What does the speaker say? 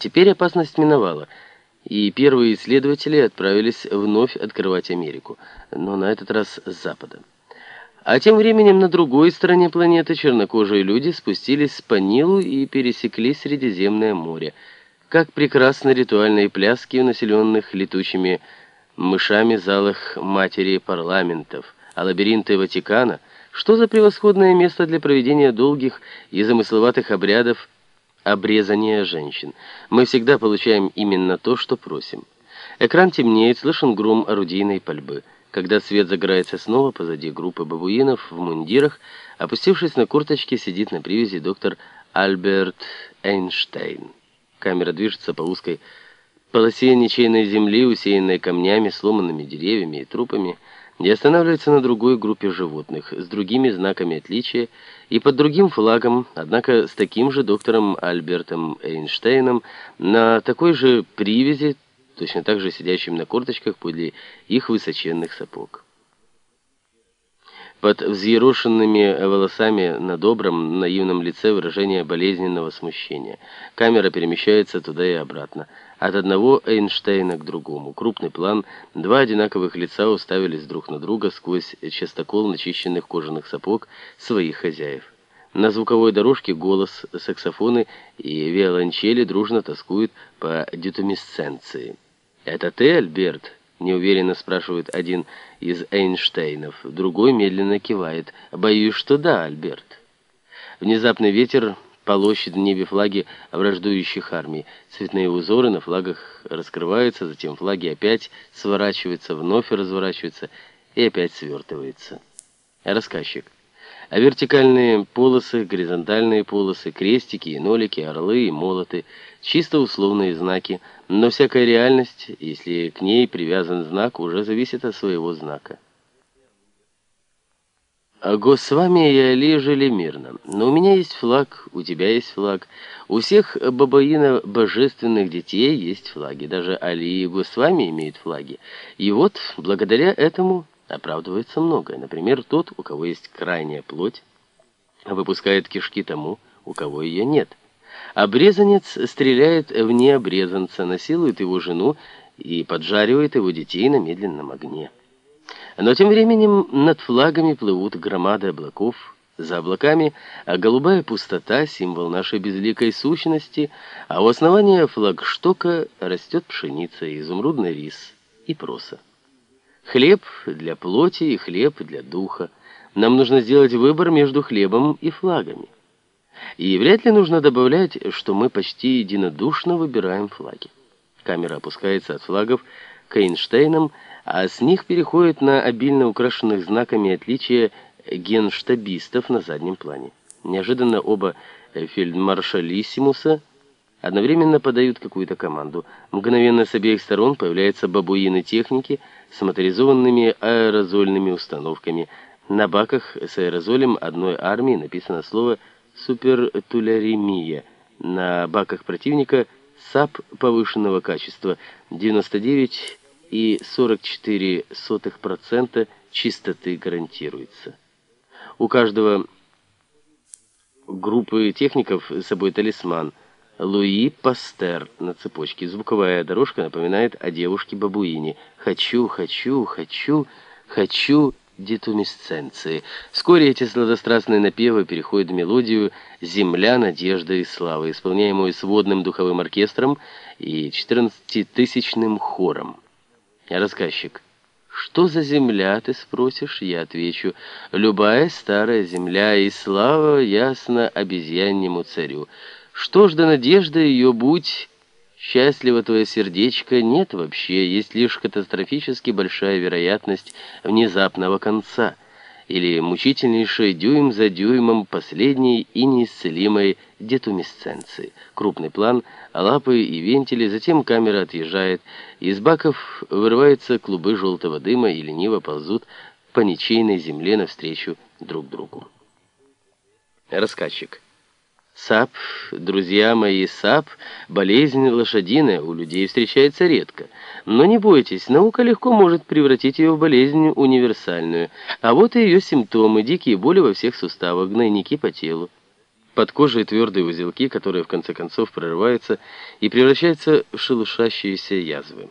Теперь опасность миновала, и первые исследователи отправились вновь открывать Америку, но на этот раз с запада. А тем временем на другой стороне планеты чернокожие люди спустились по Нилу и пересекли Средиземное море. Как прекрасны ритуальные пляски в населенных летучими мышами залах матери парламентов, а лабиринты Ватикана — что за превосходное место для проведения долгих и замысловатых обрядов обрезания женщин. Мы всегда получаем именно то, что просим. Экран темнеет, слышен гром орудийной пальбы. Когда свет загорается снова, позади группы бабуинов в мундирах, опустившись на курточке, сидит на привязи доктор Альберт Эйнштейн. Камера движется по узкой полосе ничейной земли, усеянной камнями, сломанными деревьями и трупами, и останавливается на другой группе животных, с другими знаками отличия и под другим флагом, однако с таким же доктором Альбертом Эйнштейном на такой же привязи, точно так же сидящим на корточках подле их высоченных сапог. Под взъерошенными волосами на добром, наивном лице выражение болезненного смущения. Камера перемещается туда и обратно. От одного Эйнштейна к другому. Крупный план. Два одинаковых лица уставились друг на друга сквозь частокол начищенных кожаных сапог своих хозяев. На звуковой дорожке голос, саксофоны и виолончели дружно тоскуют по детумисценции. «Это ты, Альберт?» Неуверенно спрашивает один из Эйнштейнов. Другой медленно кивает. Боюсь, что да, Альберт. Внезапный ветер полощет в небе флаги враждующих армий. Цветные узоры на флагах раскрываются, затем флаги опять сворачиваются, вновь разворачиваются и опять свертываются. Рассказчик. А вертикальные полосы, горизонтальные полосы, крестики и нолики, орлы и молоты — чисто условные знаки, но всякая реальность, если к ней привязан знак, уже зависит от своего знака. А Госвами и Али жили мирно. Но у меня есть флаг, у тебя есть флаг. У всех бабаина божественных детей есть флаги. Даже Али и Госвами имеют флаги. И вот, благодаря этому оправдывается многое. Например, тот, у кого есть крайняя плоть, выпускает кишки тому, у кого ее нет. Обрезанец стреляет в необрезанца, насилует его жену и поджаривает его детей на медленном огне. Но тем временем над флагами плывут громады облаков, за облаками а голубая пустота, символ нашей безликой сущности, а у основания флагштока растет пшеница, изумрудный рис и проса. Хлеб для плоти и хлеб для духа. Нам нужно сделать выбор между хлебом и флагами. И вряд ли нужно добавлять, что мы почти единодушно выбираем флаги. Камера опускается от флагов к Эйнштейнам, а с них переходит на обильно украшенных знаками отличия генштабистов на заднем плане. Неожиданно оба фельдмаршалиссимуса одновременно подают какую-то команду. Мгновенно с обеих сторон появляются бабуины техники с моторизованными аэрозольными установками. На баках с аэрозолем одной армии написано слово супертуляремия. На баках противника САП повышенного качества 99,44% чистоты гарантируется. У каждого группы техников с собой талисман Луи Пастер на цепочке. Звуковая дорожка напоминает о девушке-бабуине. «Хочу, хочу, хочу, хочу...» детумисценции. Вскоре эти сладострастные напевы переходят в мелодию «Земля, надежда и слава», исполняемую сводным духовым оркестром и 14-тысячным хором. Рассказчик. «Что за земля, ты спросишь?» Я отвечу. «Любая старая земля, и слава ясно обезьяннему царю. Что ж до надежды ее будь...» Счастливо твое сердечко нет вообще, есть лишь катастрофически большая вероятность внезапного конца или мучительнейший дюйм за дюймом последней и неисцелимой детумисценции. Крупный план, лапы и вентили, затем камера отъезжает, из баков вырываются клубы желтого дыма и лениво ползут по ничейной земле навстречу друг другу. Рассказчик. САП, друзья мои, САП, болезнь лошадиная, у людей встречается редко. Но не бойтесь, наука легко может превратить ее в болезнь универсальную. А вот и ее симптомы, дикие боли во всех суставах, гнойники по телу. Под кожей твердые узелки, которые в конце концов прорываются и превращаются в шелушащиеся язвы.